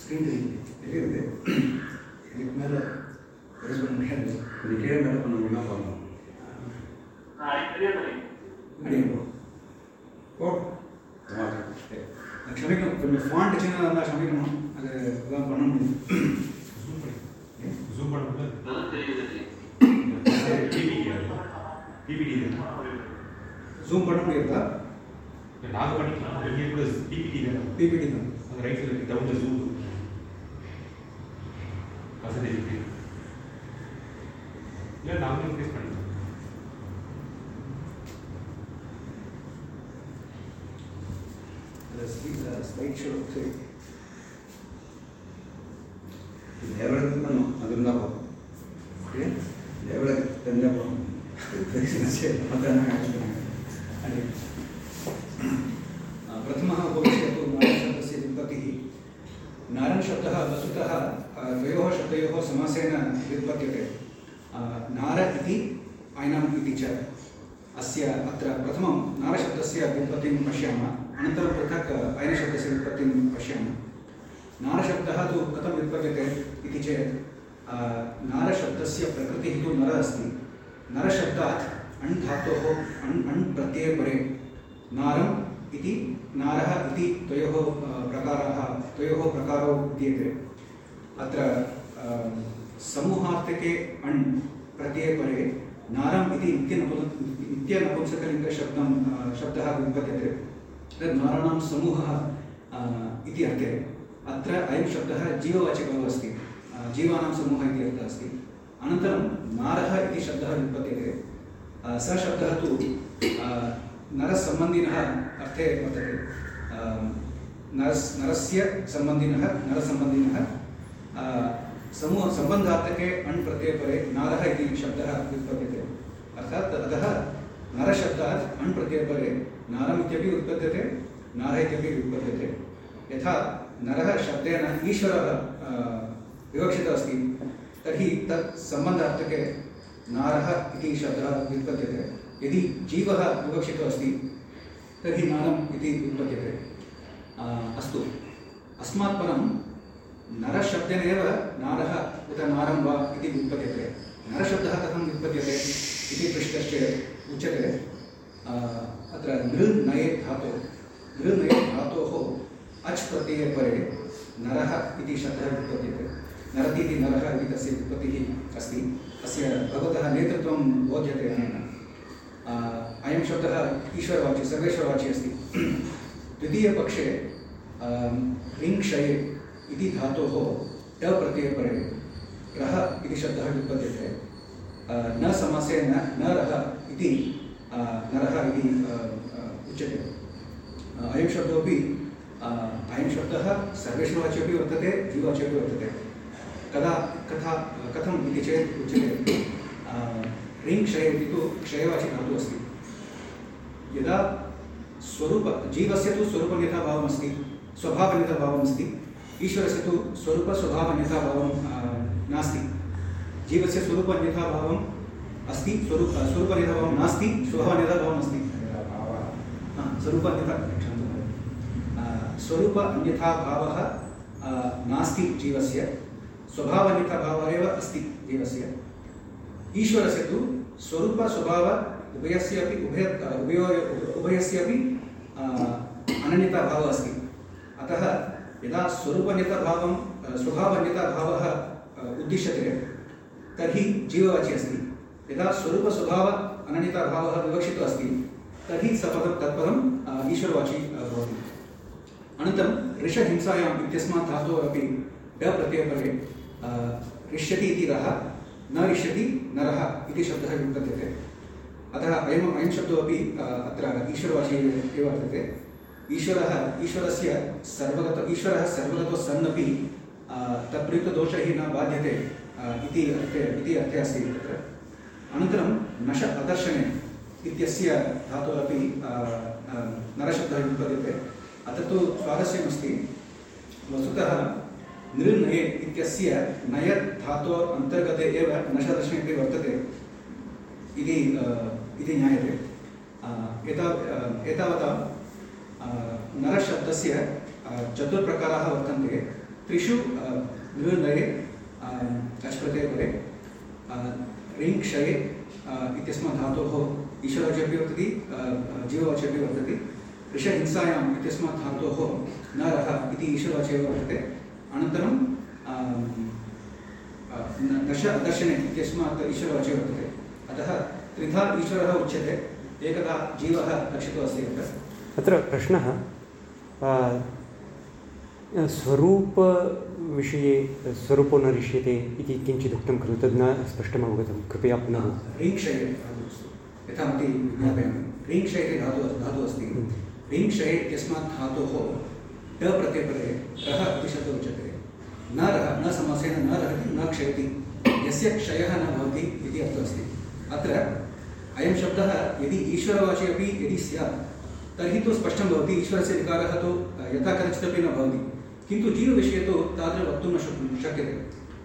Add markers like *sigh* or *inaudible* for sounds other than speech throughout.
Screen தெரியுது இதுக்கு மேலே ரைஸ் பண்ண முடியாது? கொஞ்சம் கீழே மேலே பண்ண முடியுமா பார்க்கணும் க்ஷமிக்கணும் கொஞ்சம் ஃபாண்ட் சின்னதாக இருந்தால் க்ஷமிக்கணும் அது இதான் பண்ண முடியும் ஜூம் பண்ணி ஜூம் பண்ண முடியாது ஜூம் பண்ண முடியாதா நாங்கள் பண்ணிக்கலாம் பிபிடி தான் பிபிடி தான். referência do que dá o desudo. Casa de Espírito. E a Nápoles fez para mim. The state नारशब्दस्य व्युत्पत्तिं पश्यामः, अनन्तरं पृथक् ऐनशब्दस्य व्युत्पत्तिं पश्यामः। नारशब्दः तु कथं व्युत्पद्यते इति चेत् नारशब्दस्य प्रकृतिः तु नरः अस्ति। नरशब्दात् अण् धातोः, अण् अण् प्रत्यये परे। नारम् इति, नारः इति द्वयोः प्रकाराः, द्वयोः प्रकारौ विद्येते अत्र समूहार्थके अण् प्रत्यये परे। नारम् इति नित्यनपु नित्यनपुंसकलिङ्गशब्दं शब्दः व्युत्पद्यते तद् नाराणां समूहः इति अर्थे। अत्र अयं शब्दः जीववाचकः अस्ति। जीवानां समूहः इति अर्थः अस्ति। अनन्तरं नारः इति शब्दः व्युत्पद्यते अ, सः शब्दः तु नरसम्बन्धिनः अर्थे वर्तते। नरस् नरस्य सम्बन्धिनः नरसम्बन्धिनः समूह सम्बन्धार्थके अण् प्रत्यये परे नारः शब्दः व्युत्पद्यते। अर्थात् अतः नरशब्दात् अण् प्रत्यये परे नारम् इत्यपि उत्पद्यते नारः इत्यपि उत्पद्यते यथा नरः शब्देन ईश्वरः विवक्षितः अस्ति तर्हि तत् सम्बन्धार्थके नारः इति शब्दः व्युत्पद्यते। यदि जीवः विवक्षितः अस्ति तर्हि नारम् इति व्युत्पद्यते आ, अस्तु। अस्मात् परं नरशब्देन एव नारः उत नारं वा इति व्युत्पद्यते नरशब्दः कथं व्युत्पद्यते इति पृष्टश्चेत् उच्यते। अत्र नृ धातु नृ धातोः अच् प्रत्यये परे नरः इति शब्दः व्युत्पद्यते नरति इति नरः इति तस्य व्युत्पत्तिः बोध्यते अनेन। अयं शब्दः ईश्वरवाची सर्वेश्वरवाची अस्ति। *clears throat* द्वितीयपक्षे आम्, ह्रीङ्क्षये इति धातोः ट प्रत्यये परे। रः इति शब्दः व्युत्पद्यते आ, न समासेन न न रः इति आ, नरः इति उच्यते। अयं शब्दोपि अयं शब्दः सर्वेषु अपि वर्तते जीवाचि अपि वर्तते। कदा कथा कथम् इति चेत् उच्यते। आ, ह्रीङ्क्षये इति तु क्षयवाचि धातुः अस्ति। यदा स्वरूप जीवस्य तु स्वरूपन्यथाभावमस्ति स्वभावन्यथाभावमस्ति ईश्वरस्य तु स्वरूपस्वभावन्यथाभावं आ, नास्ति। जीवस्य स्वरूपन्यथाभावम् अस्ति स्वरूप स्वरूपन्यथाभावं नास्ति स्वभावन्यथाभावम् अस्ति। हा, स्वरूपन्यथा क्षन्तु महोदय। आ, स्वरूप अन्यथाभावः आ, नास्ति जीवस्य स्वभावन्यथाभावः एव अस्ति जीवस्य। ईश्वरस्य तु स्वरूप स्वभाव अपि उभय उभयो उभयस्य अपि अनन्यताभावः अस्ति। अतः यदा स्वरूपन्यताभावं स्वभावन्यताभावः उद्दिश्यते तर्हि जीववाची अस्ति। यदा स्वरूपस्वभाव अनन्यताभावः विवक्षितः अस्ति तर्हि स पदं तत्पदं आ, ईश्वरवाची भवति। अनन्तरं ऋषहिंसायाम् इत्यस्मात् धातोः अपि ड प्रत्ययपरे ऋष्यति इति रः न ऋष्यति नरः इति शब्दः व्युत्पद्यते अतः अयम् अयं शब्दोपि आ, अत्र ईश्वरवाची एव वर्तते। ईश्वरः, ईश्वरस्य सर्वगत, ईश्वरः सर्वगतो सन्नपि तत्प्रयुक्तदोषैः न बाध्यते इति अर्थे इति अर्थे अस्ति तत्र। अनन्तरं नश अदर्शने इत्यस्य धातुरपि नरशब्दः व्युत्पद्यते अत्र तु स्वारस्यमस्ति। वस्तुतः नृनये इत्यस्य नय धातोः अन्तर्गते एव नशदर्शने वर्तते, इति एता एतावता नरशब्दस्य चतुर्प्रकाराः वर्तन्ते। त्रिषु विवृन्दये अच्प्रते परे ऋङ्क्षये इत्यस्मात् धातोः ईश्वरवाचि अपि वर्तते जीववाचि अपि वर्तते ऋषहिंसायाम् इत्यस्मात् धातोः नरः इति ईश्वरवाचि एव वर्तते। अनन्तरं दश, दर्शने इत्यस्मात् ईश्वरवाचि वर्तते। अतः त्रिधा ईश्वरः उच्यते। एकदा जीवः लक्षितो अस्ति अत्र। अत्र प्रश्नः स्वरूपविषये स्वरूपो न ऋष्यते इति किञ्चित् उक्तं खलु तद् न स्पष्टम् अवगतं कृपया पुनः। धातुः यथामति ज्ञापयामि ह्रीङ्क्षये इति धातुः अस्ति। इत्यस्मात् ट प्रत्यपरे रः इति उच्यते। न रः न समासेन न रहति न क्षयति। यस्य क्षयः न भवति इति अर्थः अस्ति। अत्र अयं शब्दः यदि ईश्वरवाचि अपि यदि स्यात् तर्हि तु स्पष्टं भवति ईश्वरस्य विकारः तु यथा कदाचिदपि न भवति। किन्तु जीवविषये तु तादृश वक्तुं न शक् शक्यते।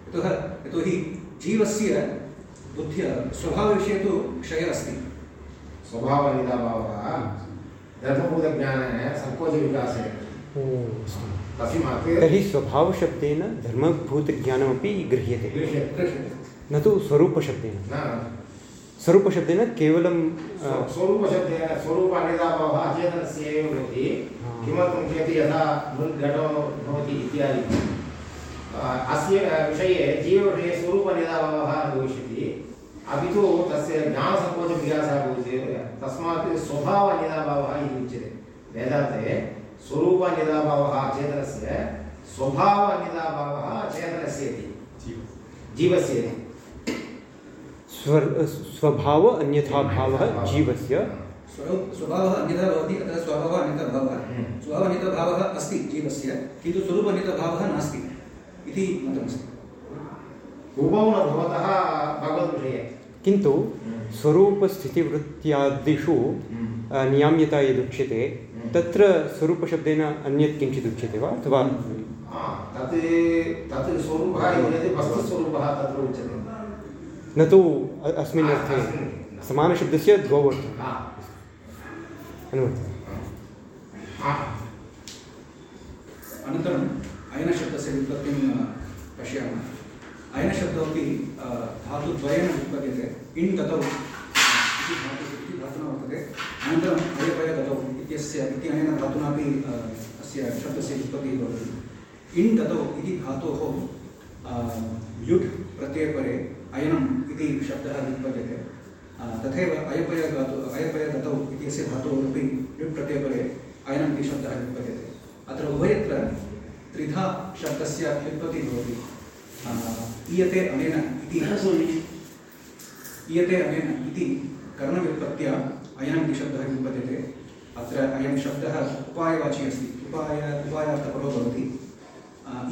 यतः यतोहि जीवस्य बुद्ध्य स्वभावविषये तु क्षयः अस्ति। स्वभावनिदाभावः धर्मभूतज्ञाने सङ्कोचविकासे तस्मात् तर्हि स्वभावशब्देन धर्मभूतज्ञानमपि गृह्यते। न तु स्वरूपशब्देन। स्वरूपशब्देन केवलं स्व- स्वरूपशब्देन स्वरूपान्यदाभावः अचेतनस्य एव भवति। किमर्थं चेत् यथा मृन् घटो भवति इत्यादि। अस्य विषये जीवविषये स्वरूपनिदाभावः न भविष्यति। अपि तु तस्य ज्ञानसङ्कोचविकासः भवति। तस्मात् स्वभावनिदाभावः इति उच्यते। वेदान्ते स्वरूपनिदाभावः अचेतनस्य स्वभावनिदाभावः चेतनस्य इति जीवस्य इति स्वर स्वभाव अन्यथा भावः जीवस्य। स्वरूप स्वभावः अन्यथा भवति अतः स्वभावः अन्यथा भावः। हम्म। स्वभावः अन्यथा भावः अस्ति जीवस्य। किन्तु स्वरूप अन्यथा भावः नास्ति। इति मतमस्ति। उभौ न भवतः भगवद्विषये किन्तु स्वरूपस्थितिवृत्त्यादिषु नियाम्यता यदुच्यते तत्र स्वरूपशब्देन अन्यत् किञ्चित् उच्यते वा? अथवा तत् तत् स्वरूपः वस्तुस्वरूपः तत्र उच्यते। न तु अस्मिन् अर्थे समानशब्दस्य द्वौ अर्थौ अनुवर्तते अनन्तरम् अयनशब्दस्य व्युत्पत्तिं पश्यामः। धातुद्वयेन इण् गतौ, इति धातु, इति धातुना वर्तते। अनन्तरम् अयपय गतौ इत्यस्य इत्यनेन धातुनापि अस्य शब्दस्य भवति। इण् गतौ इति धातोः ल्युट् प्रत्ययपरे अयनम् इति शब्दः व्युत्पद्यते तथैव अयपय गतौ अयपय गतौ इत्यस्य धातोः अपि ल्युट् प्रत्ययपरे अयनम् इति शब्दः व्युत्पद्यते अत्र उभयत्र त्रिधा शब्दस्य व्युत्पत्तिः भवति। ईयते अनेन इति। ईयते अनेन इति कर्णव्युत्पत्त्या अयनम् इति शब्दः व्युत्पद्यते अत्र अयं शब्दः उपायवाची अस्ति। उपाय, उपायार्थपरो भवति।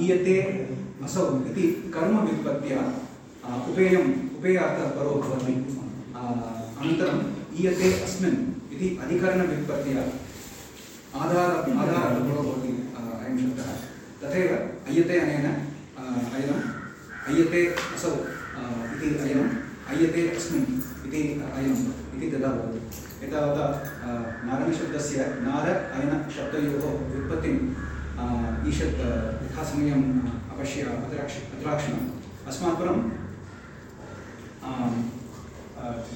ईयते असौ इति कर्मव्युत्पत्त्या उपेयम् उपेयार्थपरो भवति अ, अनन्तरम् ईयते अस्मिन् इति अधिकरणव्युत्पत्त्या आधार आधारपरो भवति अ, अयं शब्दः तथैव अय्यते अनेन अयनम् अय्यते असौ इति अयनम् अय्यते अस्मिन् इति अयनम् इति तदा भवति एतावता नारणशब्दस्य नार अयनशब्दयोः व्युत्पत्तिम् अ, ईषत् यथासमयम् अपश्य अत्राक्ष अत्राक्षणम् अस्मात् परं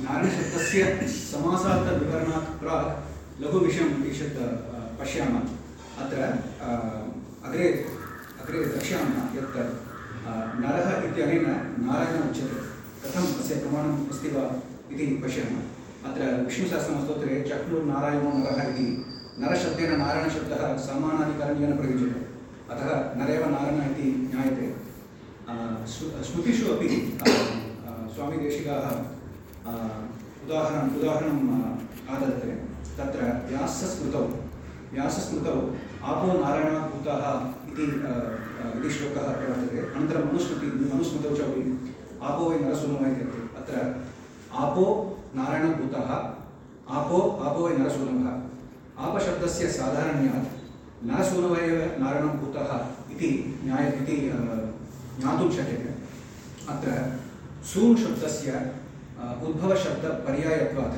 नारायणशब्दस्य समासार्थविवरणात् प्राक् लघुविषयम् ईषत् पश्यामः। अत्र अग्रे अग्रे द्रक्ष्यामः यत् नरः इत्यनेन नारायणः उच्यते। कथम् अस्य प्रमाणम् अस्ति वा इति पश्यामः। अत्र विष्णुसहस्रनामस्तोत्रे चक्नुर्नारायणो नरः इति नरशब्देन नारायणशब्दः समानाधिकरणीयेन प्रयुज्यते। अतः नरेव नारायण इति ज्ञायते। स्मृतिषु अपि स्वामिदेशिकाः उदाहरणम् उदाहरणम् आददते तत्र व्यासस्मृतौ व्यासस्मृतौ आपो नारायणभूताः इति इति श्लोकः प्रवर्तते। अनन्तरं मनुस्मृति, मनुस्मृतौ च अपि आपो वै नरसूनो इति अत्र आपो नारायणभूताः आपो आपो वै नरसूनवः आपशब्दस्य साधारण्यात् नरसूनव एव नारायणभूतः इति न्याय, इति ज्ञातुं शक्यते। अत्र सून् अ, उद्भवशब्दपर्यायत्वात्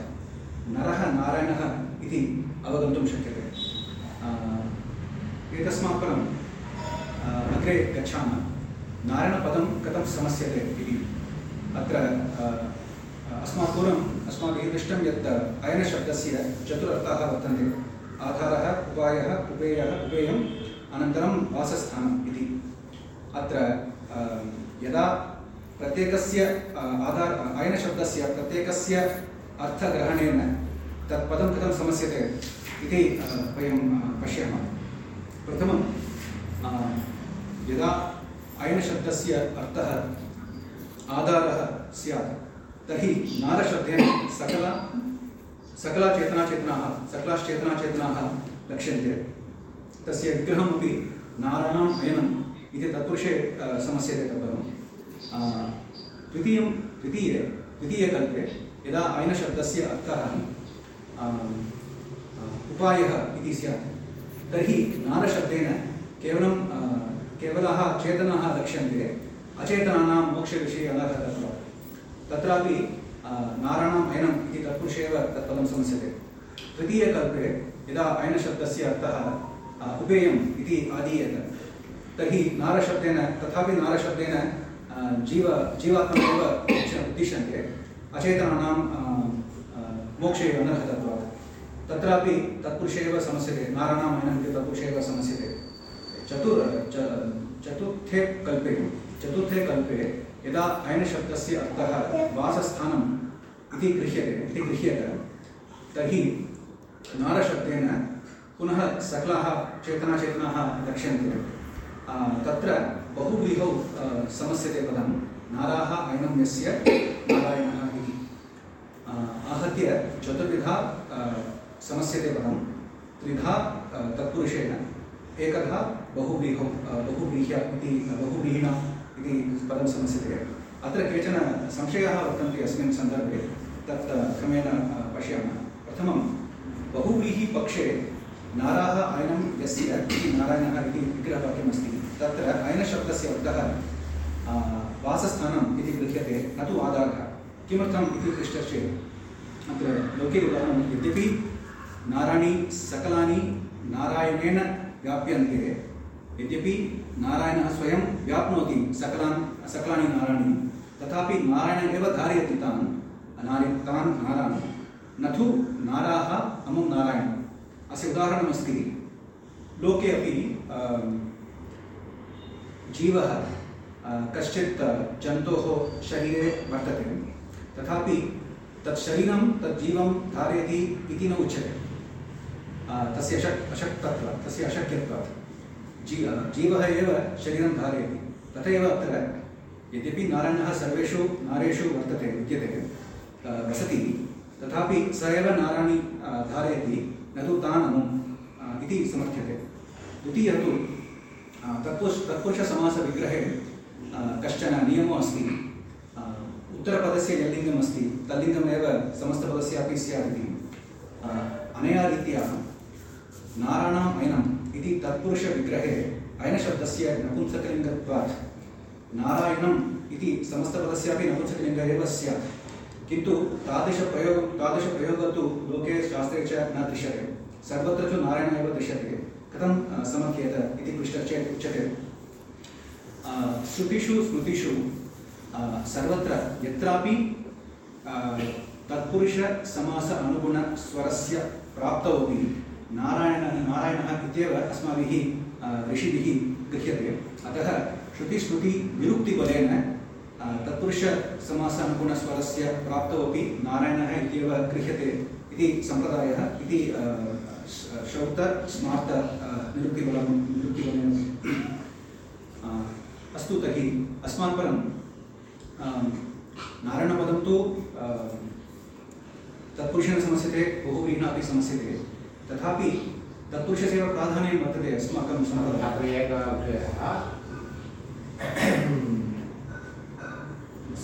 नरः नारायणः इति अवगन्तुं शक्यते। एतस्मात् परम् अग्रे गच्छामः। नारायणपदं कथं समस्यते इति। अत्र अस्मात् पूर्वम् अस्माभिः दृष्टं यत् अयनशब्दस्य चतुरर्थाः वर्तन्ते। आधारः उपायः उपेयः उपेयम् अनन्तरं वासस्थानम् इति। अत्र यदा प्रत्येकस्य आधार अयनशब्दस्य प्रत्येकस्य अर्थग्रहणेन तत् पदं कथं समस्यते इति वयं पश्यामः। प्रथमं यदा अयनशब्दस्य अर्थः, आधारः स्यात्, तर्हि नारशब्देन सकल, सकलाचेतनाचेतनाः, सकलाश्चेतनाचेतनाः लक्ष्यन्ते। तस्य विग्रहमपि नाराणाम् अयनम् इति तत्पुरुषे समस्यते तद्वरम् द्वितीयं द्वितीये द्वितीयकल्पे यदा अयनशब्दस्य अर्थः उपायः इति स्यात् तर्हि नारशब्देन केवलं केवलाः चेतनाः लक्ष्यन्ते अचेतनानां मोक्षविषये अनर्हतत्वात् तत्रापि अ, नाराणाम् अयनम् इति तत्पुरुषे एव तत्पदं समस्यते तृतीयकल्पे यदा अयनशब्दस्य अर्थः उपेयम् इति आदीयत तर्हि नारशब्देन तथापि नारशब्देन जीव जीवात्मनः एव उच्च- उद्दिश्यन्ते। अचेतनानां अ, अ, मोक्षे अनर्हतत्वात् तत्रापि तत्पुरुषे एव समस्यते। नाराणाम् अयनम् तत्पुरुषे एव समस्यते। चतुर् चतुर्थे कल्पे चतुर्थे कल्पे यदा अयनशब्दस्य अर्थः वासस्थानम् इति गृह्यते इति गृह्यते तर्हि नारशब्देन पुनः सकलाः चेतनाचेतनाः लक्ष्यन्ते तत्र बहुव्रीहौ समस्यते पदं नाराः अयनं यस्य नारायणः इति। आहत्य चतुर्विधा समस्यते पदं त्रिधा तत्पुरुषेण, एकधा बहुव्रीहौ बहुव्रीह्य इति बहुव्रीहिणा इति अत्र केचन संशयाः वर्तन्ते अस्मिन् सन्दर्भे, तत् क्रमेण पश्यामः। प्रथमं बहुव्रीहिपक्षे नाराः अयनं यस्य इति नारायणः इति विग्रहवाक्यमस्ति। तत्र अयनशब्दस्य आ, वासस्थानम् इति गृह्यते न तु आधारः किमर्थम् इति पृष्टश्चेत् अत्र लोके उदाहरणं यद्यपि नारायणी सकलानि नारायणेन व्याप्यन्ते यद्यपि नारायणः स्वयं व्याप्नोति सकलान् सकलानि नारायणी तथापि नारायण एव धारयति तान् नारि तान् नारान् न तु नाराः अमुं नारायणम्। अस्य उदाहरणमस्ति। लोके अपि जीवः कश्चित् जन्तोः शरीरे वर्तते। तथापि तत् शरीरं, तत् जीवं धारयति इति न उच्यते। तस्य अशक् अशक्तत्वात् जी जीवः एव शरीरं धारयति। तथैव अत्र यद्यपि नारायणः सर्वेषु नारेषु वर्तते विद्यते वसति। तथापि स एव नारायणी धारयति, न तु तान् अमुम् इति समर्थ्यते। द्वितीयः तु तत्पुरुष तत्पुरुषसमासविग्रहे अ, कश्चन नियमो अस्ति अ, उत्तरपदस्य यल्लिङ्गम् अस्ति तल्लिङ्गमेव समस्तपदस्यापि स्यात् इति अ, अनया रीत्या नाराणाम् अयनम् इति तत्पुरुषविग्रहे अयनशब्दस्य नपुंसकलिङ्गत्वात् नारायणम् इति समस्तपदस्यापि नपुंसकलिङ्गः एव स्यात् किन्तु तादृशप्रयोगं तादृशप्रयोगः तु लोके शास्त्रे च न दृश्यते सर्वत्र तु नारायणः एव दृश्यते कथं समर्थ्येत इति पृष्टश्चेत् उच्यते। श्रुतिषु स्मृतिषु सर्वत्र यत्रापि तत्पुरुषसमास अनुगुणस्वरस्य प्राप्तौ अपि नारायण नारायणः इत्येव अस्माभिः ऋषिभिः गृह्यते। अतः श्रुतिस्मृतिनिरुक्तिबलेन अ, तत्पुरुषसमासानुगुणस्वरस्य प्राप्तौ अपि नारायणः इत्येव गृह्यते इति सम्प्रदायः इति अ, निरुक्तिबलं निरुक्तिबलेन अ, अस्तु तर्हि अस्मात् परं नारायणपदं तु तत्पुरुषेण समस्यते बहुव्रीहिणा अपि समस्यते। तथापि तत्पुरुषस्य एव प्राधान्यं वर्तते अस्माकं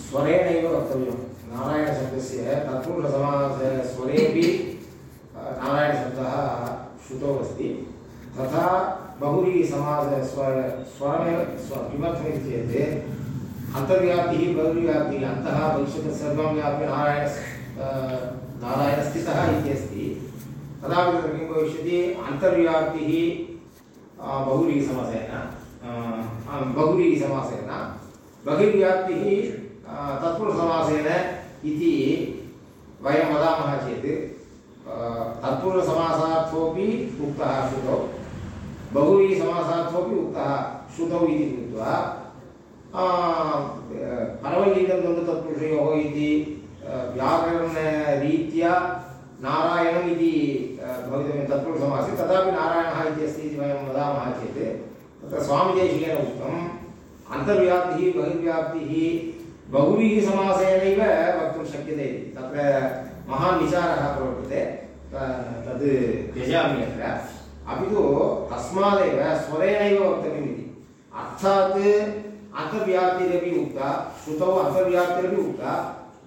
स्वरेणैव वक्तव्यं। नारायणशब्दस्य तत्पुरुषसमासे स्वरेपि नारायणशब्दः श्रुतौ तथा बहुव्रीहिसमास स्वर स्वरमेव स्व किमर्थमिति चेत् अन्तर्व्याप्तिः बहिर्व्याप्तिः अन्तः भविष्यत् सर्वं व्याप्य नारायण नारायणस्थितः इति अस्ति। तदा किं भविष्यति? अन्तर्व्याप्तिः आ, बहुव्रीहिसमासेन बहिर्व्याप्तिः तत्पुरुषसमासेन इति वयं वदामः चेत् आ, तत्पुरुषसमासार्थोपि उक्तः श्रुतौ बहुव्रीहिसमासार्थोपि उक्तः श्रुतौ इति कृत्वा परमलिङ्गद्वन्द्वतत्पुरुषयोः इति व्याकरणरीत्या नारायणम् इति भवितव्यं तत्पुरुषसमासे। तथापि नारायणः इति अस्ति इति वयं वदामः चेत् तत्र स्वामिदेशिकेन उक्तम् अन्तर्व्याप्तिः बहिर्व्याप्तिः बहुव्रीहिसमासेनैव वक्तुं शक्यते इति। तत्र महान् विचारः प्रवर्तते तद् त्यजामि अत्र अपि तु तस्मादेव स्वरेणैव वक्तव्यम् इति अर्थात् अन्तर्व्याप्तिरपि उक्ता श्रुतौ अन्तर्व्याप्तिरपि उक्ता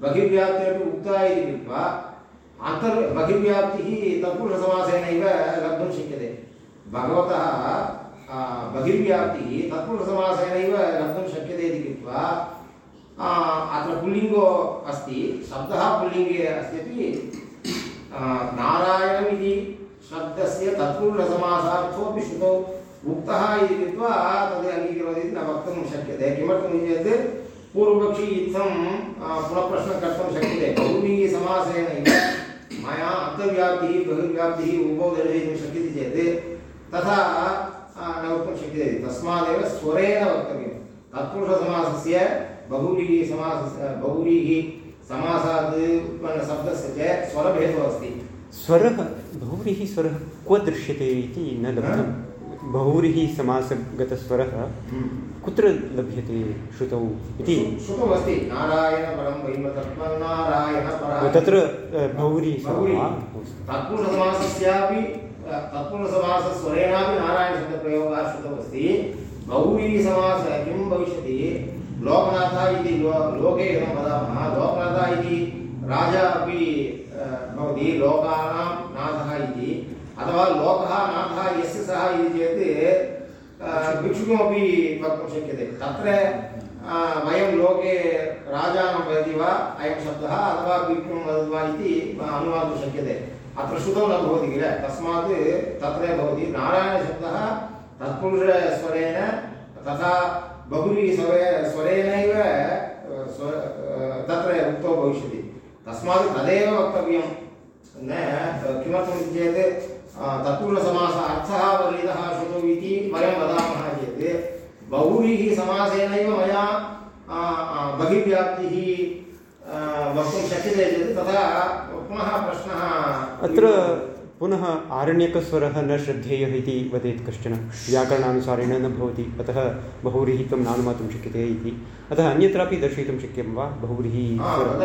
बहिर्व्याप्तिरपि उक्ता इति कृत्वा अन्तर् बहिर्व्याप्तिः तत्पुरुषसमासेनैव लब्धुं शक्यते भगवतः बहिर्व्याप्तिः तत्पुरुषसमासेनैव लब्धुं शक्यते इति कृत्वा अत्र पुल्लिङ्गो अस्ति शब्दः पुल्लिङ्गे अस्त्यपि आ, नारायणम् इति शब्दस्य तत्पुरुषसमासार्थोपि श्रुतौ उक्तः इति कृत्वा तद् अङ्गीकरोति इति न वक्तुं शक्यते। किमर्थम् इति चेत् पूर्वपक्षी इत्थं पुनः प्रश्नं कर्तुं शक्यते बहुव्रीहिसमासेनैव मया अन्तर्व्याप्तिः बहिर्व्याप्तिः उभौ दर्शयितुं शक्यते चेत् तथा न वक्तुं शक्यते। तस्मादेव स्वरेण वक्तव्यं तत्पुरुषसमासस्य बहुव्रीहिसमासस्य बहुव्रीहिसमासात् उत्पन्नशब्दस्य च स्वरभेदो अस्ति। स्वरः बहुव्रीहि स्वरः क्व दृश्यते इति न लब्धं। बहुव्रीहि समासगतस्वरः कुत्र लभ्यते श्रुतौ इति? श्रुतौ अस्ति नारायणपरं वैमतत्त्वं नारायणपरः तत्र बहुव्रीहि तत्पुरुषसमासस्यापि तत्पुरुषसमासस्वरेणापि नारायणशब्दप्रयोगः श्रुतौ अस्ति बहुव्रीहिसमास किं भविष्यति? लोकनाथः इति लो लोके इदं वदामः लोकनाथः इति। राजा अपि भवति, लोकानां नाथः इति। अथवा लोकः नाथः यस्य सः इति चेत् भिक्षुकमपि वक्तुं शक्यते। तत्र वयं लोके राजानं वदति वा, अयं शब्दः, अथवा भिक्षुं वदति वा इति अनुमातुं शक्यते। अत्र श्रुतौ न भवति किल? तस्मात् तत्र भवति। नारायणशब्दः तत्पुरुषस्वरेण तथा बहुव्रीहिस्वरे स्वरेणैव स्व तत्र उक्तो भविष्यति। तस्मात् तदेव वक्तव्यं। न किमर्थमिति चेत् तत्पुरुषसमास अर्थः वर्णितः श्रुतौ इति वयं वदामः चेत् बहुव्रीहिसमासेनैव मया अ, अ, बहिर्व्याप्तिः वक्तुं शक्यते चेत् तदा प्रश्नः अत्र पुनः आरण्यकस्वरः न श्रद्धेयः इति वदेत् कश्चन। व्याकरणानुसारेण न भवति। अतः बहुव्रीहित्वं नानुमातुं शक्यते इति। अतः अन्यत्रापि दर्शयितुं शक्यं वा? बहुव्रीहि भवति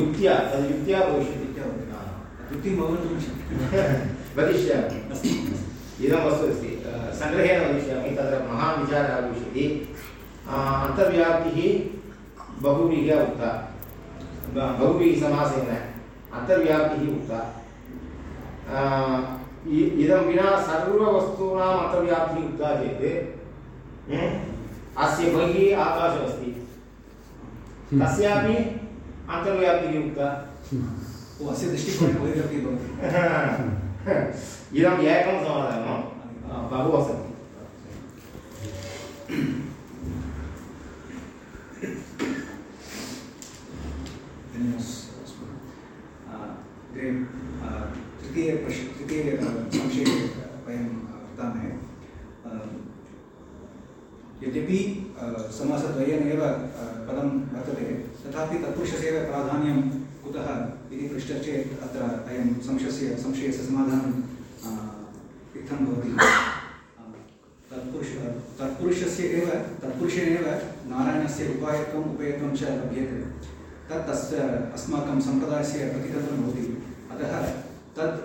युक्त्या युक्त्या भविष्यति भवति। युक्तिं भवन्तुं शक्यते। *laughs* वदिष्यामि। अस्ति। इदं वस्तु अस्ति सङ्ग्रहेण वदिष्यामि तत्र महान् विचारः भविष्यति अन्तर्व्याप्तिः बहुव्रीह्या उक्ता। ब- बहुव्रीहिसमासेन अन्तर्व्याप्तिः उक्ता। इदं विना सर्ववस्तूनाम् अन्तर्व्याप्तिः उक्ता चेत् अस्य बहिः आकाशमस्ति। तस्यापि अन्तर्व्याप्तिः उक्ता। अस्य दृष्टिकोणे बहिरपि भवति। *laughs* Vì làm việc không. अस्माकं सम्प्रदायस्य प्रतितत्वं भवति। अतः तत्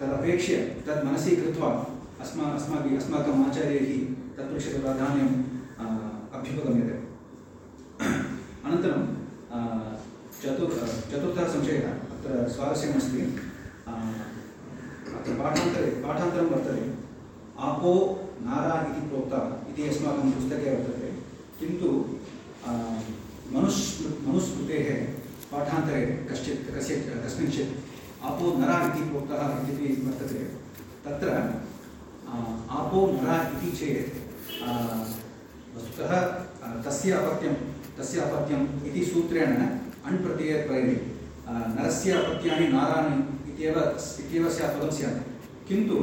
तदपेक्ष्य तत् मनसि कृत्वा अस्मा अस्माभिः अस्माकम् आचार्यैः तत्पुरुषस्य प्राधान्यं अ, अभ्युपगम्यते अनन्तरं अ, चतुर् अ, चतुर्थः संशयः अत्र स्वारस्यमस्ति अ, अत्र पाठान्तरे पाठान्तरं वर्तते आपो नारा इति प्रोक्ता इति अस्माकं पुस्तके वर्तते किन्तु आ, मनुस्मृ मनुस्मृतेः पाठान्तरे कश्चित् कस्य कस्मिंश्चित् आपो नरा इति प्रोक्तः इति वर्तते तत्र आ, नरा इति चेत् वस्तुतः तस्य अपत्यं तस्य अपत्यम् इति सूत्रेण अण् प्रत्यये प्रयते आ, नरस्य अपत्यानि नाराणि इत्येव इत्येव स्यात् पदं स्यात्। किन्तु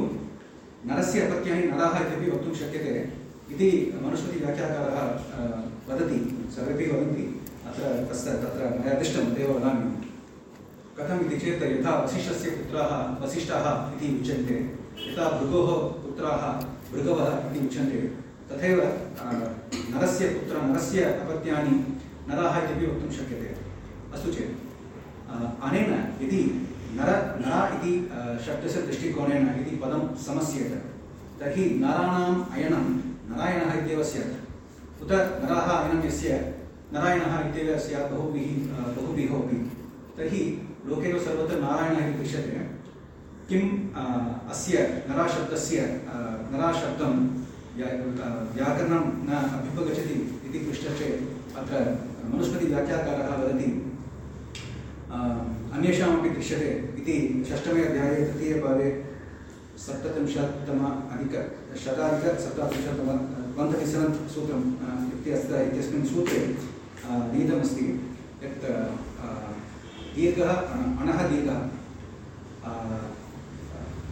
नरस्य अपत्यानि नराः इत्यपि वक्तुं शक्यते इति मनुस्मृतिव्याख्याकारः वदति सर्वेपि वदन्ति। अत्र तस्य तत्र मया दृष्टं तदेव वदामि कथम् इति चेत् यथा वसिष्ठस्य पुत्राः वसिष्ठाः इति उच्यन्ते। यथा भृगोः पुत्राः भृगवः इति उच्यन्ते। तथैव नरस्य पुत्र, नरस्य अपत्यानि नराः इत्यपि वक्तुं शक्यते। अस्तु चेत् अनेन यदि नर, नरा इति शब्दस्य दृष्टिकोणेन यदि पदं समस्येत, तर्हि नराणाम् अयनं नारायणः इत्येव स्यात्। उत नराः अयनं यस्य नारायणः इत्येव स्यात्, बहुभिः बहुभिः अपि। तर्हि लोके सर्वत्र नारायणः इति दृश्यते। किम् अस्य नराशब्दस्य नराशब्दं व्याकरणं न अभ्युपगच्छति इति पृष्टः चेत् अत्र मनुस्मृतिव्याख्याकारः वदति अन्येषामपि दृश्यते इति षष्ठमे अध्याये तृतीयपादे सप्तत्रिंशत्तम अधिक शताधिकसप्तत्रिंशत्तम ग्रन्थविसरन् सूत्रम् इत्यस्य इत्यस्मिन् सूत्रे नीतमस्ति यत् दीर्घः, अण- दीर्घः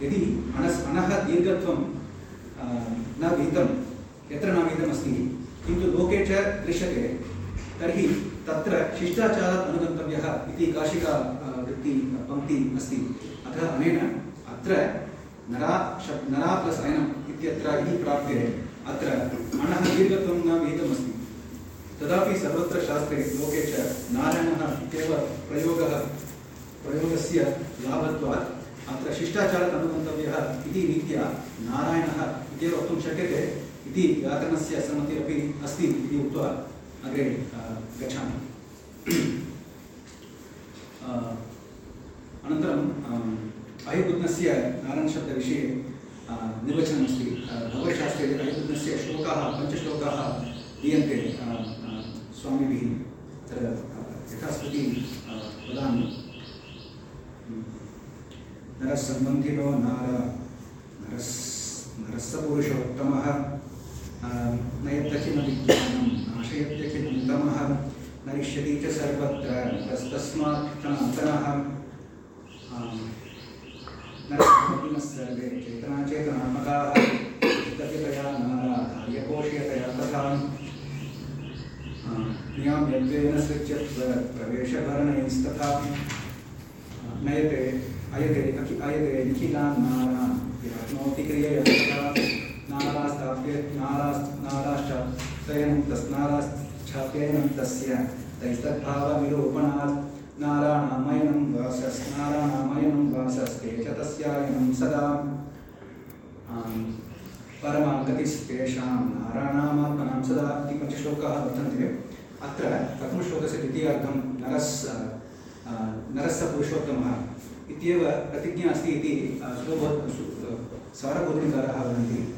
यदि अणस् अणः दीर्घत्वं न विहितं यत्र न किन्तु लोके च दृश्यते, तर्हि तत्र शिष्टाचारात् अनुगन्तव्यः इति काशिका वृत्ति, पङ्क्ति अस्ति। अतः अनेन अत्र नरा शब् नरा प्लस् अयनम् इत्यत्र इति प्राप्ते अत्र अणः दीर्घत्वं न विहितमस्ति तदापि सर्वत्र शास्त्रे लोके च नारायणः इत्येव प्रयोगः, प्रयोगस्य लाभत्वात् अत्र शिष्टाचारात् अनुगन्तव्यः इति रीत्या नारायणः इत्येव वक्तुं शक्यते इति व्याकरणस्य सम्मतिरपि अस्ति इति उक्त्वा अग्रे गच्छामि। आ, अनन्तरं आम्, अयबुद्धस्य नारायणशब्दविषये निर्वचनमस्ति। भगवत्शास्त्रे अयबुद्धस्य श्लोकाः पञ्चश्लोकाः दीयन्ते स्वामिभिः तत्र आ, यथास्मृति आ, वदामि नरसम्बन्धिनो नार। नरस्, नरस्सपुरुषोत्तमः। नयत्यखिलविज्ञानं नाशयत्यखिलं तमः नरिष्यति च सर्वत्र चेतनाचेतनात्मकाः। चित्तव्यतया नाराधार्यकोशयतया तथा। यद्वेन सृज्यत्व प्रवेशभरणैस्तथा नयते अयते अखि अयते निखिलान् नारान् विरत्नोति क्रियया तथा नारास्ताप्य नारास् नाराश्चाप्ययनं तस् नाराश्चाप्ययनं तस्य तैस्तद्भावविलोपनात् नाराणामयनं वासस् वासस्ते च सदा। आम्, परमां गतिस्तेषां नाराणामात्मनां सदा इति पञ्चश्लोकाः वर्तन्ते। अत्र प्रथमश्लोकस्य द्वितीयार्थं नरस् नरस्य इत्येव प्रतिज्ञा अस्ति इति आ, सुबोध सु- वदन्ति।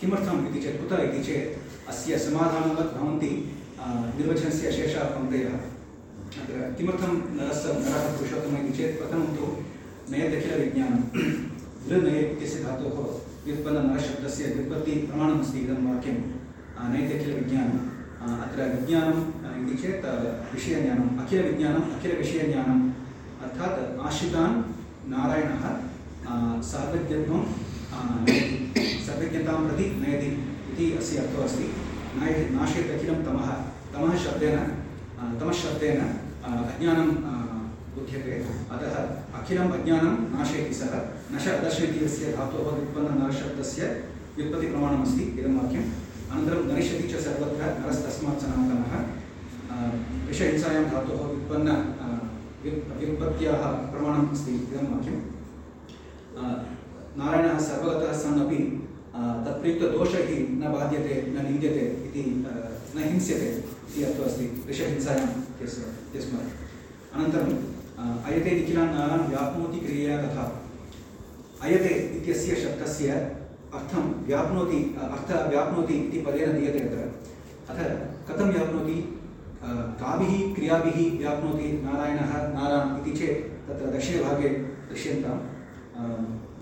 किमर्थम् इति चेत् कुत इति चेत् अस्य समाधानवत् भवन्ति निर्वचनस्य शेषाः पङ्क्तयः। अत्र किमर्थं नरस्य नरः पुरुषोत्तमः इति चेत् प्रथमं तु नयदखिलविज्ञानं *clears throat* दृनय इत्यस्य धातोः व्युत्पन्ननरशब्दस्य व्युत्पत्तिप्रमाणमस्ति इदं वाक्यं। आ, अत्र विज्ञानं आ, इति चेत् विषयज्ञानम् अखिलविज्ञानम् अखिलविषयज्ञानम्। अर्थात् आश्रितान् नारायणः सार्वज्ञत्वं सर्वज्ञतां प्रति नयति इति अस्य अर्थः अस्ति। नाय नाशयत् अखिलं तमः तमः शब्देन तमःशब्देन अज्ञानं बुध्यते। अतः अखिलम् अज्ञानं नाशयति सः। नश दर्शयति यस्य धातोः व्युत्पन्ननरशब्दस्य व्युत्पत्तिप्रमाणमस्ति, इदं वाक्यम्। अनन्तरं नरिष्यति च सर्वत्र नरस्तस्मात् सनातनः। विषहिंसायां धातोः व्युत्पन्न व्युत्पत्त्याः प्रमाणम् अस्ति वाक्यम्. आ, नारायणः सर्वगतः सन् अपि तत्प्रयुक्तदोषैः न बाध्यते न निन्द्यते इति न हिंस्यते इति अर्थः अस्ति इत्यस्मात् अयते निखिलान् नारान् व्याप्नोति क्रियया तथा अयते इत्यस्य शब्दस्य अर्थं व्याप्नोति अर्थः व्याप्नोति इति पदेन दीयते अत्र। अतः कथं व्याप्नोति? काभिः क्रियाभिः व्याप्नोति नारायणः नारायण इति चेत् तत्र दक्षिणभागे दृश्यन्तां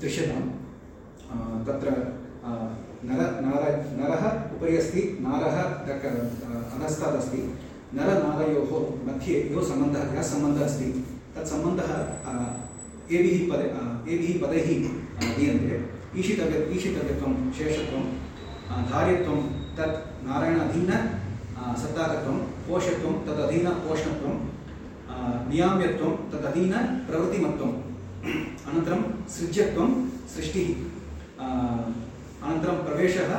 दृश्यतां तत्र नर नार नरः उपरि अस्ति नारः अधस्तात् अस्ति। नरनारयोः मध्ये यो सम्बन्धः यः सम्बन्धः अस्ति तत् सम्बन्धः अ, एभिः पद एभिः पदैः दीयन्ते। ईशितव्य ईशितव्यत्वं शेषत्वं धार्यत्वं तत् नारायणाधीन सत्ताकत्वं। पोषत्वं तदधीन पोषणत्वं अ, नियाम्यत्वं तदधीन प्रवृत्तिमत्वम् अनन्तरं सृज्यत्वं सृष्टिः। अनन्तरं प्रवेशः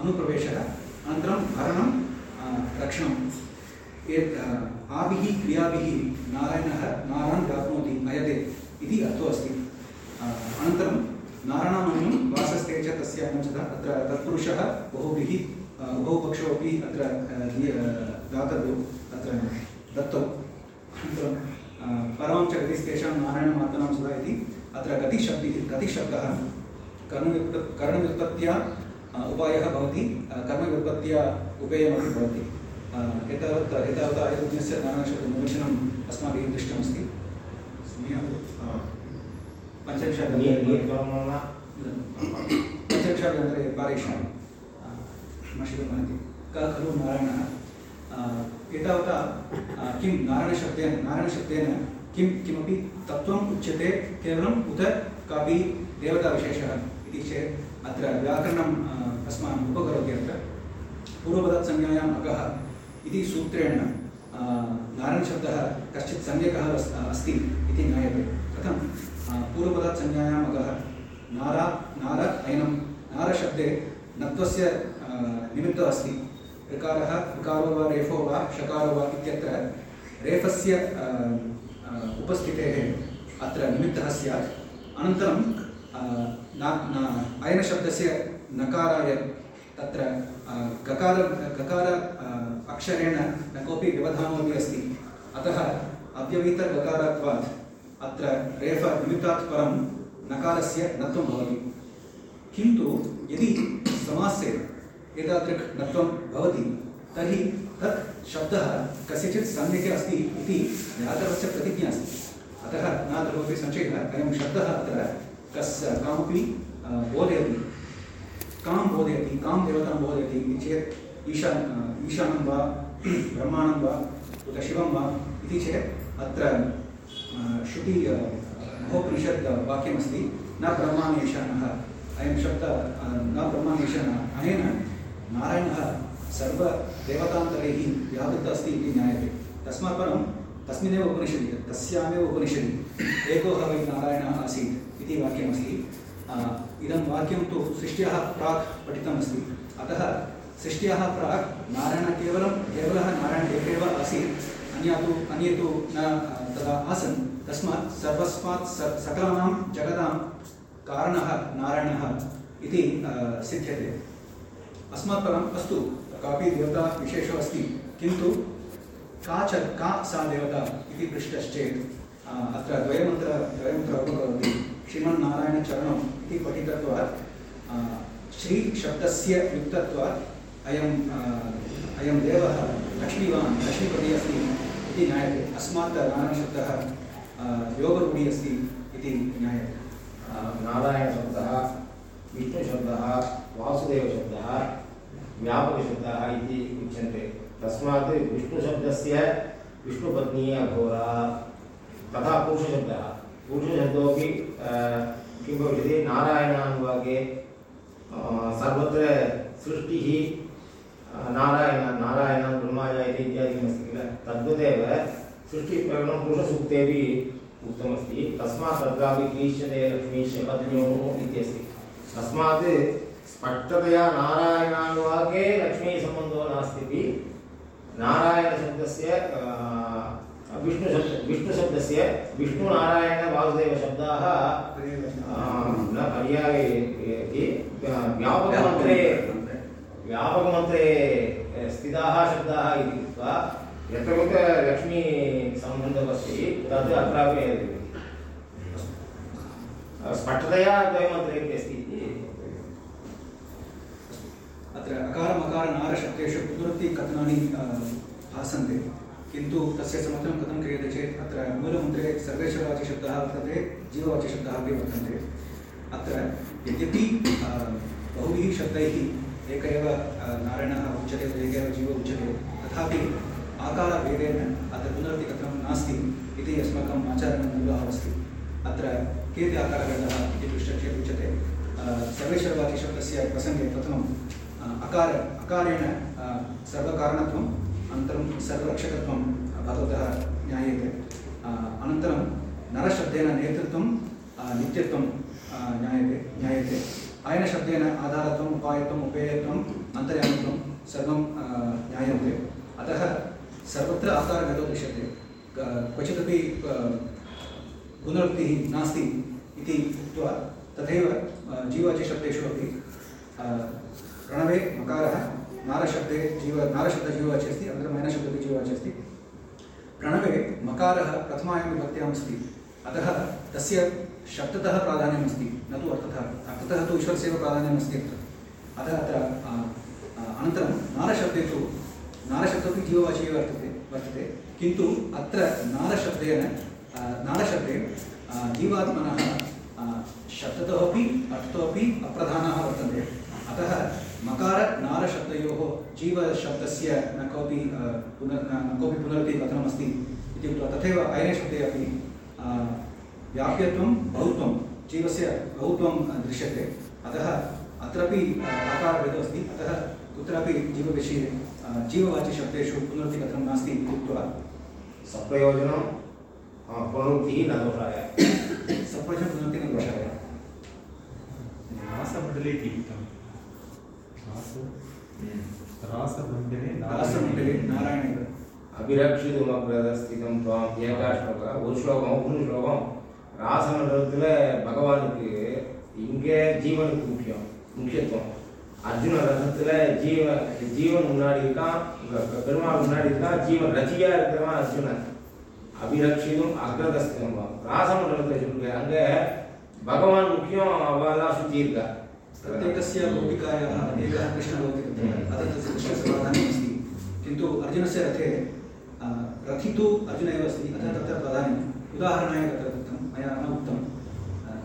अनुप्रवेशः। अनन्तरं भरणं रक्षणम्। एत् अ, आभिः क्रियाभिः नारायणः नारायणं व्याप्नोति अयते इति अर्थो अस्ति। अनन्तरं नारायणामन्यं वासस्ते च तस्य अत्र तत्पुरुषः बहुभिः उभौ पक्षौ अपि अत्र दातव्यौ अत्र दत्तौ। अनन्तरं परमं च गतिस्तेषां नारायणमात्मनां सुधा इति अत्र गतिशब्दिः गतिशब्दः कर्मव्युत्प कर्मव्युत्पत्त्या अ, उपायः भवति कर्मव्युत्पत्त्या उपेयमपि भवति। एतावत् एतावत् नारायणशब्दनिर्वचनम् अस्माभिः दृष्टमस्ति। पारयिष्यामि कः खलु नारायणः? अ, एतावता किं नारायणशब्देन नारायणशब्देन किं किमपि तत्त्वम् उच्यते केवलम् उत कापि देवताविशेषः इति चेत् अत्र व्याकरणम् अस्मान् उपकरोति अत्र। पूर्वपदत्संज्ञायाम् अगः इति सूत्रेण नारायणशब्दः कश्चित् सम्यकः अस्- अस्ति इति ज्ञायते। कथं अ, पूर्वपदत्संज्ञायाम् अगः नारा नार अयनं नारशब्दे नत्वस्य निमित्तः अस्ति। ऋकारः ऋकारो वा रेफो वा शकारो वा इत्यत्र रेफस्य उपस्थितेः अत्र निमित्तः स्यात्। अनन्तरं अयनशब्दस्य नकाराय तत्र ककार ककार अक्षरेण न कोऽपि व्यवधानमपि अस्ति। अतः अव्यवहितगकारात्वात् अत्र रेफ निमित्तात् परं नकारस्य नत्वं भवति। किन्तु यदि समासे एतादृक् नत्वं भवति तर्हि तत् शब्दः कस्यचित् सम्यक् अस्ति इति व्याकरणस्य प्रतिज्ञा अस्ति। अतः न करोति सञ्चयः अयं शब्दः अत्र कस् कामपि बोधयति। कां बोधयति कां देवतां बोधयति इति चेत् ईशा ईशानं वा ब्रह्माणं वा उत शिवं वा इति चेत् अत्र श्रुति अ, वाक्यमस्ति न ब्रह्माणि ईशानः। अयं शब्दः न ब्रह्माणि अनेन नारायणः सर्वदेवतान्तरैः व्यावृतः अस्ति इति ज्ञायते तस्मात् परं तस्मिन्नेव उपनिषदि, तस्यामेव उपनिषदि, एको वै नारायणः आसीत् इति वाक्यमस्ति। इदं वाक्यं तु सृष्ट्याः प्राक् पठितमस्ति। अतः सृष्ट्याः प्राक् नारायणः केवलं, केवलः नारायणः एकैव आसीत्, अन्या तु, अन्ये तु न तदा आसन्। तस्मात् सर्वस्मात् सकलानां जगतां कारणः नारायणः इति सिद्ध्यते। अस्मात् परम् अस्तु। कापि देवता विशेषो अस्ति। किन्तु का च, का सा देवता इति पृष्टश्चेत्। अत्र द्वयमन्त्र द्वयमन्त्र उपकरोति श्रीमन्नारायणचरणम् इति पठितत्वात्। श्रीशब्दस्य युक्तत्वात्। अयं अयं देवः लक्ष्मीवान् लक्ष्मीपति अस्ति इति ज्ञायते। अस्मात् नारायणशब्दः योगरूढी अस्ति इति ज्ञायते। नारायणशब्दः, विष्णुशब्दः, वासुदेवशब्दः व्यापकशब्दः इति उच्यन्ते। तस्मात् विष्णुशब्दस्य विष्णुपत्नी अघोरा तथा पुरुषशब्दः। पुरुषशब्दोपि किं भविष्यति? नारायणानुवाके अ, सर्वत्र सृष्टिः नारायण नारायणं ब्रह्माजायते इत्यादिकमस्ति किल? तद्वदेव सृष्टिप्रकरणं पुरुषसूक्तेपि उक्तमस्ति। तस्मात् तत्रापि क्लीश्यते लक्ष्मीश्च पत्न्योः इत्यस्ति। तस्मात् स्पष्टतया नारायणानुवाके लक्ष्मीसम्बन्धो नास्ति इति नारायणशब्दस्य विष्णुशब्द, विष्णुशब्दस्य विष्णुनारायणवासुदेवशब्दाः न पर्याये इति व्यापकमन्त्रे व्यापकमन्त्रे स्थिताः शब्दाः इति कृत्वा यत्र कुत्र लक्ष्मीसम्बन्धः अस्ति तद् अत्रापि स्पष्टतया द्वयमन्त्रे अस्ति इति। अत्र अकारमकारनारशब्देषु पुनरुक्तिकथनानि भासन्ते। किन्तु तस्य समर्थनं कथं क्रियते चेत् अत्र मूलमन्त्रे सर्वेश्वरवाचिशब्दः वर्तते जीववाचिशब्दः अपि वर्तन्ते। अत्र यद्यपि बहुभिः शब्दैः एक एव नारायणः उच्यते एक एव जीवः उच्यते, तथापि आकारभेदेन अत्र पुनरुक्तिकथनं नास्ति इति अस्माकम् आचार्यमूलः अस्ति। अत्र के आकारभेदः इति पृष्टं उच्यते। सर्वेश्वरवाचिशब्दस्य प्रसङ्गे प्रथमं अकार अकारेण सर्वकारणत्वम्, अनन्तरं सर्वरक्षकत्वं भगवतः ज्ञायते। अनन्तरं नरशब्देन नेतृत्वं नित्यत्वं ज्ञायते ज्ञायते। अयनशब्देन आधारत्वम्, उपायत्वम्, उपेयत्वम् अन्तर्यामित्वं सर्वं ज्ञायते। अतः सर्वत्र आकारभेदो दृश्यते। क्वचिदपि पुनरुक्तिः नास्ति इति उक्त्वा तथैव जीवाचिशब्देषु अपि प्रणवे मकारः नारशब्दे जीव नारशब्दजीववाचि अस्ति अनन्तरं मैनशब्दपि जीववाचि अस्ति प्रणवे मकारः प्रथमायां विभक्त्याम् अतः तस्य शब्दतः प्राधान्यम् न तु अर्थतः। अर्थतः तु ईश्वरस्य एव प्राधान्यम् अस्ति अत्र अतः अत्र अनन्तरं नारशब्दे तु नारशब्दोपि जीववाची एव वर्तते वर्तते। किन्तु अत्र नारशब्देन नारशब्दे जीवात्मनः शब्दतः अपि अर्थतोपि अप्रधानाः वर्तन्ते। अतः मकार नारशब्दयोः जीवशब्दस्य न कोऽपि पुनर् न कोऽपि पुनरपि कथनमस्ति इति उक्त्वा तथैव अयने शब्दे अपि व्याप्यत्वं बहुत्वं जीवस्य बहुत्वं दृश्यते। अतः अत्रापि आकारभेदो अस्ति। अतः कुत्रापि जीवविषये जीववाचिशब्देषु पुनरुक्तिकथनं नास्ति इति उक्त्वा सप्रयोजनं पुनरुक्तिः न दोषाय सप्रजं पुनरुक्ति न दोषाय इति அபிரக்ஷிதுமக்ரதஸ்திதம் துவாம் ஏகா ஸ்லோகா ஒரு ஸ்லோகம் மூணு ஸ்லோகம். ராசமண்டலத்தில் பகவானுக்கு இங்கே ஜீவனுக்கு முக்கியம் முக்கியத்துவம். அர்ஜுன ரசத்தில் ஜீவன் ஜீவன் முன்னாடி இருக்கான் பெருமாள் முன்னாடி இருக்கான் ஜீவன் ரசிகா இருக்கிறவன் அர்ஜுனன். அபிரக்ஷிதும் அக்ரதஸ்திதம் துவாம். ராசமண்டலத்தை சொல்லுங்க அங்கே பகவான் முக்கியம் அவெல்லாம் சுற்றி இருக்கா. प्रत्येकस्य गोपिकायाः एकः कृष्णः भवति तत्र अतः तस्य कृष्णस्य प्राधान्यमस्ति किन्तु अर्जुनस्य रथे रथि तु अर्जुन एव अस्ति अतः तत्र प्राधान्यम् उदाहरणाय तत्र दत्तं मया न उक्तं।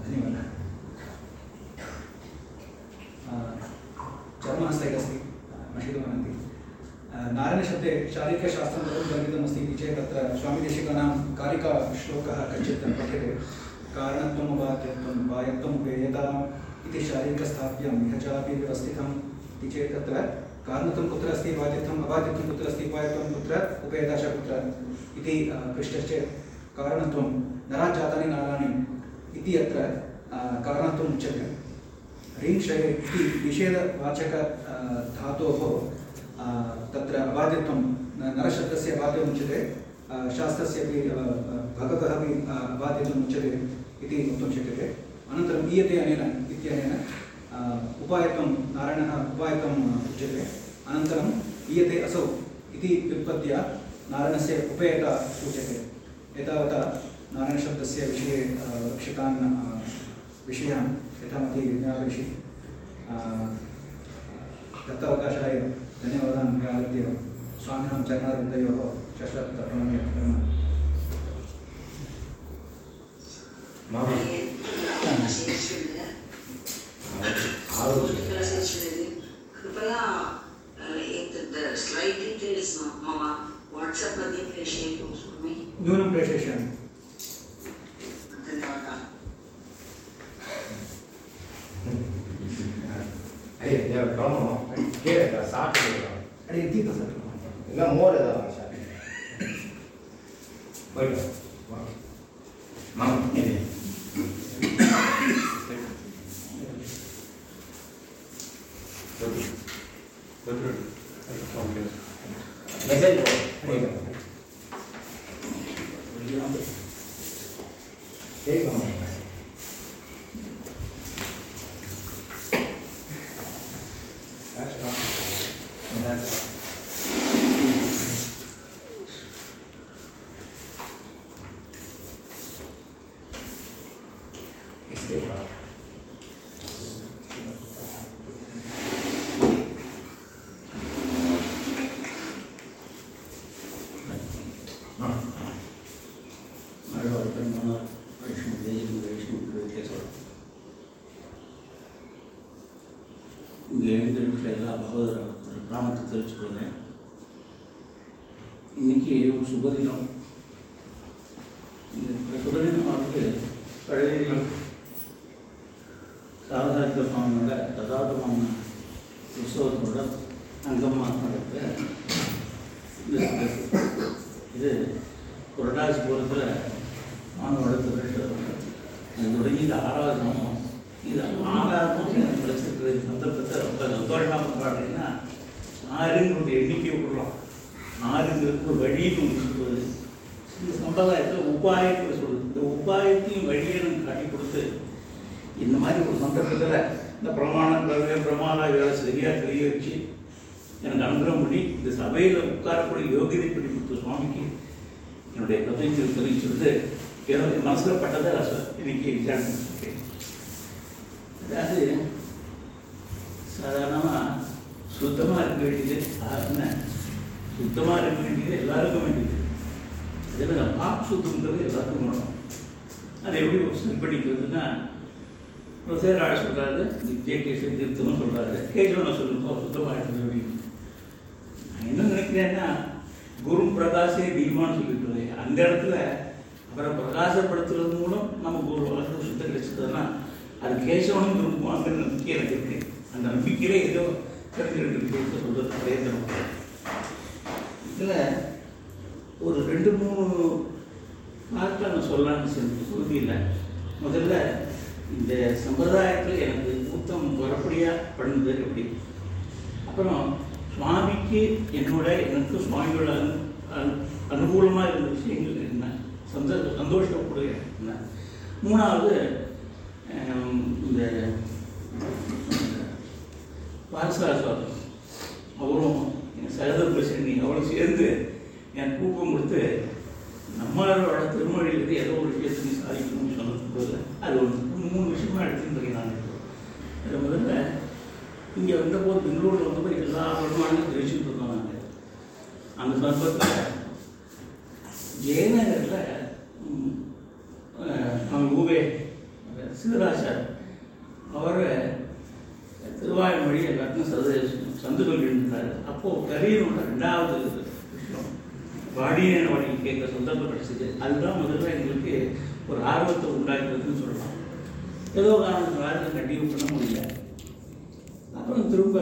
धन्यवादः। चर्महस्तैः अस्ति मषितुमनन्ति नारायणशब्दे शारीरिकशास्त्रं कथं वर्णितमस्ति इति चेत् तत्र स्वामिदेशिकानां कारिकाश्लोकः कञ्चित् पठ्यते। कारणत्वम् उपाद्यत्वम् उपायत्वम् उपेयताम् इति शारीरिकस्थाप्यम्। इह चापि व्यवस्थितम् इति चेत् तत्र कारणत्वं कुत्र अस्ति बाध्यत्वम् अबाध्यत्वं कुत्र अस्ति उपायत्वं कुत्र उपेयता च कुत्र इति पृष्टश्चेत् कारणत्वं नराज्जातानि नाराणि इति अत्र कारणत्वम् उच्यते। ह्रीङ्क्षये इति निषेधवाचक धातोः तत्र अबाध्यत्वं नरशब्दस्य अबाध्यम् उच्यते शास्त्रस्य अपि अ, अपि अबाध्यत्वम् उच्यते इति वक्तुं शक्यते। अनन्तरम् ईयते अनेन इत्यनेन उपायत्वं, नारायणः उपायत्वम् उच्यते। अनन्तरम् ईयते असौ इति व्युत्पत्त्या नारायणस्य उपेयता सूच्यते। एतावता नारायणशब्दस्य विषये रक्षितान् विषयान् यथामति ज्ञापयिषि। दत्तावकाशाय धन्यवादान् व्याहृत्य स्वामिनां चरणारविन्दयोः शश्वत्प्रणम्य माम कृपया एतत् स्लैड् डीटेल्स् मम वाट्सप् मध्ये प्रेषयतु स्वामी नूनं प्रेषयिष्यामि धन्यवादाः ஐயா இதை கவனம் கீழே சாப்பிட்டு अरे इति तत् இல்லை மோர் ஏதாவது சாப்பிட்டு போயிட்டு வா. மாமா 都是没见过 ஒரு இந்த பிரமாணம் பிரவே பிரமாண வேலை சரியாக தெரிய வச்சு எனக்கு அனுகிரகம் பண்ணி இந்த சபையில் உட்காரக்கூடிய யோகியதை பண்ணி கொடுத்த சுவாமிக்கு என்னுடைய கதைக்கு தெரிவிச்சிருந்து சொல்லிட்டு என்னுடைய மனசில் பட்டதை ரசம் இன்னைக்கு விசாரணை பண்ணிருக்கேன். அதாவது சாதாரணமாக சுத்தமாக இருக்க வேண்டியது சாதாரண சுத்தமாக இருக்க வேண்டியது எல்லாருக்கும் வேண்டியது. அதில் பாப் சுத்தம்ன்றது எல்லாருக்கும் வேணும். அதை எப்படி சரி பண்ணிக்கிறதுன்னா ஆட சொல்கிறாரு நித்திய கேச சொல்கிறாரு கேசவனை சொல்லுங்க சுத்தமாக இருக்குது நான் என்ன நினைக்கிறேன்னா குரு பிரகாசே பீமான்னு சொல்லிட்டு அந்த இடத்துல அவரை பிரகாசப்படுத்துறது மூலம் நமக்கு ஒரு வளர்ந்து சுத்தம் கிடைச்சதுன்னா அது கேசவனும் விரும்புவாங்கிற நம்பிக்கை எனக்கு இருக்கு. அந்த நம்பிக்கையிலே ஏதோ தெரிஞ்சுக்கிட்டு சொல்றது பிரயத்தனம் இதில் ஒரு ரெண்டு மூணு நாட்கள் நான் சொல்லலாம்னு சொல்லி சொல்லியில் முதல்ல இந்த சம்பிரதாயத்தில் எனக்கு மூத்தம் வரப்படியாக பண்ணது எப்படி? அப்புறம் சுவாமிக்கு என்னோட எனக்கு சுவாமியோட அனு அனு- அனுகூலமாக இருந்த விஷயங்கள் என்ன? சந்தோ சந்தோஷப்படைய என்ன? மூணாவது இந்த பாரசாஸ்வாதம் அவரும் என் சகதர் பிரசன்னி அவரும் சேர்ந்து எனக்கு ஊக்கம் கொடுத்து நம்மளோட திருமொழியிலிருந்து ஏதோ ஒரு விஷயத்தை சாதிக்கணும்னு சொன்னது அது ஒன்று மூணு விஷயமா எடுத்துருக்கேன் நான் இப்போ முதல்ல இங்கே வந்தபோது பெங்களூரில் வந்தபோது எல்லா வருமானங்களும் தெரிவிச்சுட்டு இருக்கோம் நாங்கள் அந்த சந்தர்ப்பத்தில் ஜெயநகரில் அவங்க ஊவே சிவராஜர் அவர் திருவாய்மொழி எல்லாத்தையும் சத சந்து கொண்டிருந்தார் அப்போது கரியனோட ரெண்டாவது விஷயம் வாடியன வழி கேட்குற சந்தர்ப்பம் கிடச்சிது அதுதான் முதல்ல எங்களுக்கு ஒரு ஆர்வத்தை உண்டாக்குறதுன்னு சொல்லலாம். ஏதோ காரணத்தினால கண்டிப்பாக பண்ண முடியல. அப்புறம் திரும்ப